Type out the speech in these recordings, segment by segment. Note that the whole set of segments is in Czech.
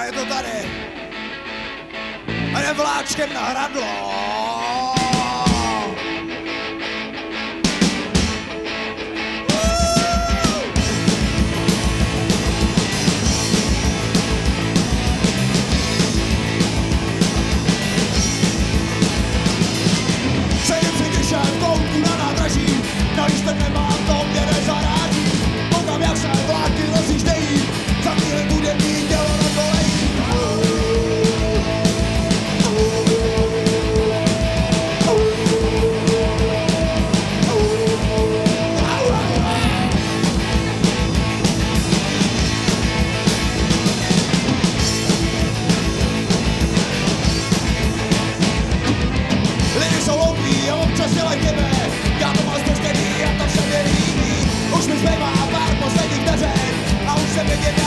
A je to tady. A je vláčkem na hradlo. A už se vidím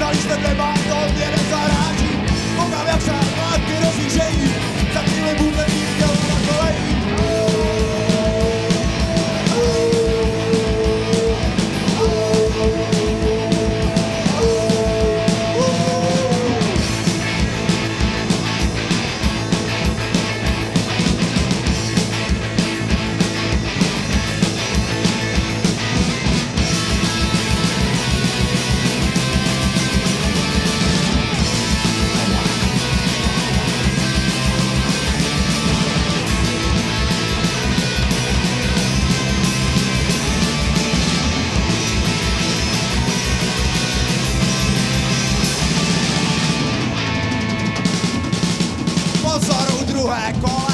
jak lístek nemám, to mě nezaráží. Koukám, jak se vládky rozjíždějí black. on.